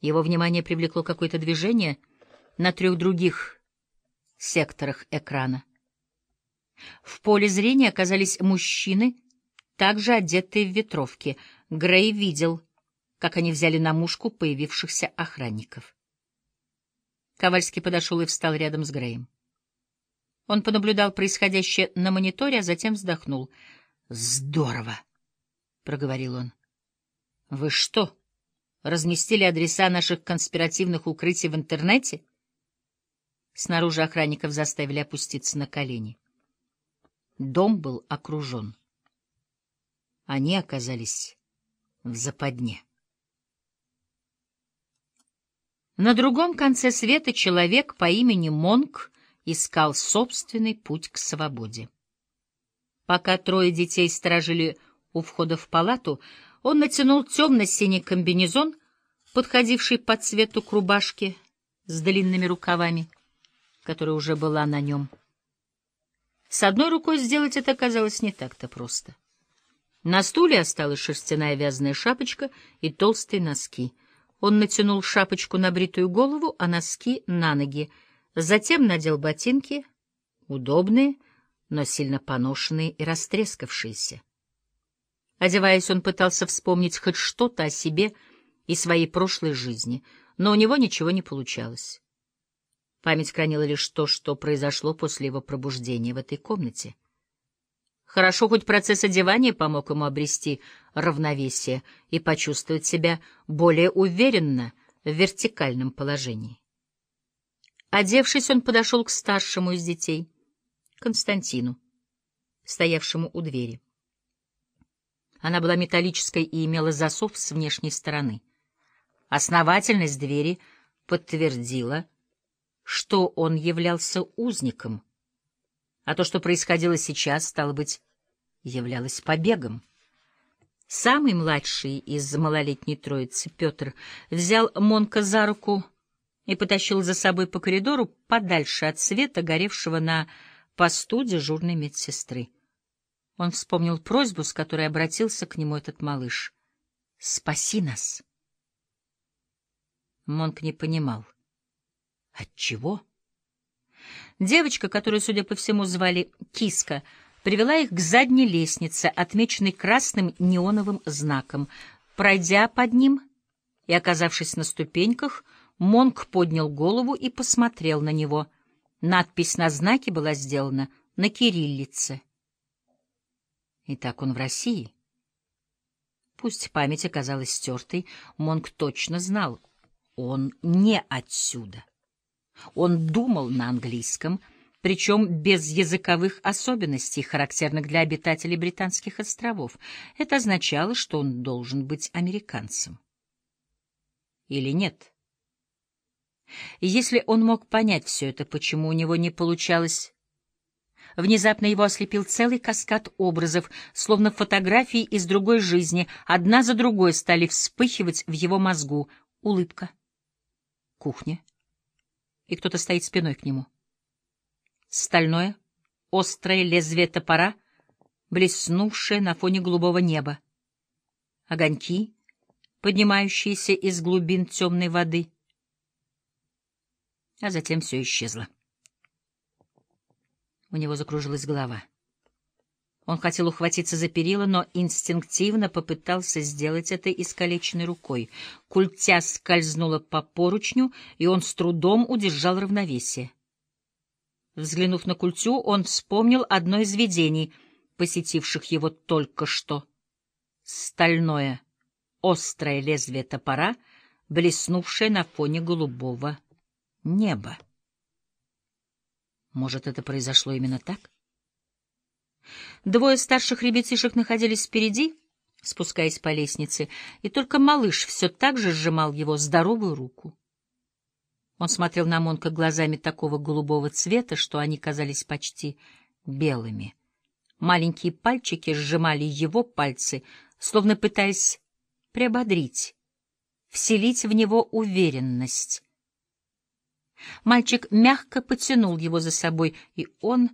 Его внимание привлекло какое-то движение на трех других секторах экрана. В поле зрения оказались мужчины, также одетые в ветровки. Грей видел, как они взяли на мушку появившихся охранников. Ковальский подошел и встал рядом с Греем. Он понаблюдал происходящее на мониторе, а затем вздохнул. «Здорово!» — проговорил он. «Вы что, разместили адреса наших конспиративных укрытий в интернете?» Снаружи охранников заставили опуститься на колени. Дом был окружен. Они оказались в западне. На другом конце света человек по имени Монк искал собственный путь к свободе. Пока трое детей сторожили у входа в палату, он натянул темно-синий комбинезон, подходивший по цвету к рубашке с длинными рукавами, которая уже была на нем. С одной рукой сделать это казалось не так-то просто. На стуле осталась шерстяная вязаная шапочка и толстые носки. Он натянул шапочку на бритую голову, а носки — на ноги. Затем надел ботинки, удобные, но сильно поношенные и растрескавшиеся. Одеваясь, он пытался вспомнить хоть что-то о себе и своей прошлой жизни, но у него ничего не получалось. Память хранила лишь то, что произошло после его пробуждения в этой комнате. Хорошо, хоть процесс одевания помог ему обрести равновесие и почувствовать себя более уверенно в вертикальном положении. Одевшись, он подошел к старшему из детей, Константину, стоявшему у двери. Она была металлической и имела засов с внешней стороны. Основательность двери подтвердила — что он являлся узником, а то, что происходило сейчас, стало быть, являлось побегом. Самый младший из малолетней троицы, Петр, взял Монка за руку и потащил за собой по коридору подальше от света, горевшего на посту дежурной медсестры. Он вспомнил просьбу, с которой обратился к нему этот малыш. «Спаси нас!» Монк не понимал. От чего? Девочка, которую, судя по всему, звали Киска, привела их к задней лестнице, отмеченной красным неоновым знаком. Пройдя под ним и оказавшись на ступеньках, Монк поднял голову и посмотрел на него. Надпись на знаке была сделана на кириллице. Итак, он в России. Пусть память оказалась стертой, Монк точно знал, он не отсюда. Он думал на английском, причем без языковых особенностей, характерных для обитателей Британских островов. Это означало, что он должен быть американцем. Или нет? если он мог понять все это, почему у него не получалось... Внезапно его ослепил целый каскад образов, словно фотографии из другой жизни, одна за другой стали вспыхивать в его мозгу. Улыбка. Кухня и кто-то стоит спиной к нему. Стальное, острое лезвие топора, блеснувшее на фоне голубого неба. Огоньки, поднимающиеся из глубин темной воды. А затем все исчезло. У него закружилась голова. Он хотел ухватиться за перила, но инстинктивно попытался сделать это искалеченной рукой. Культя скользнула по поручню, и он с трудом удержал равновесие. Взглянув на культю, он вспомнил одно из видений, посетивших его только что. Стальное, острое лезвие топора, блеснувшее на фоне голубого неба. Может, это произошло именно так? — Двое старших ребятишек находились впереди, спускаясь по лестнице, и только малыш все так же сжимал его здоровую руку. Он смотрел на Монка глазами такого голубого цвета, что они казались почти белыми. Маленькие пальчики сжимали его пальцы, словно пытаясь приободрить, вселить в него уверенность. Мальчик мягко потянул его за собой, и он,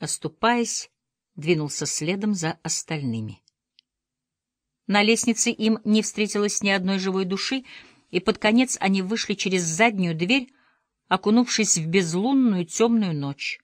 оступаясь, двинулся следом за остальными. На лестнице им не встретилось ни одной живой души, и под конец они вышли через заднюю дверь, окунувшись в безлунную темную ночь.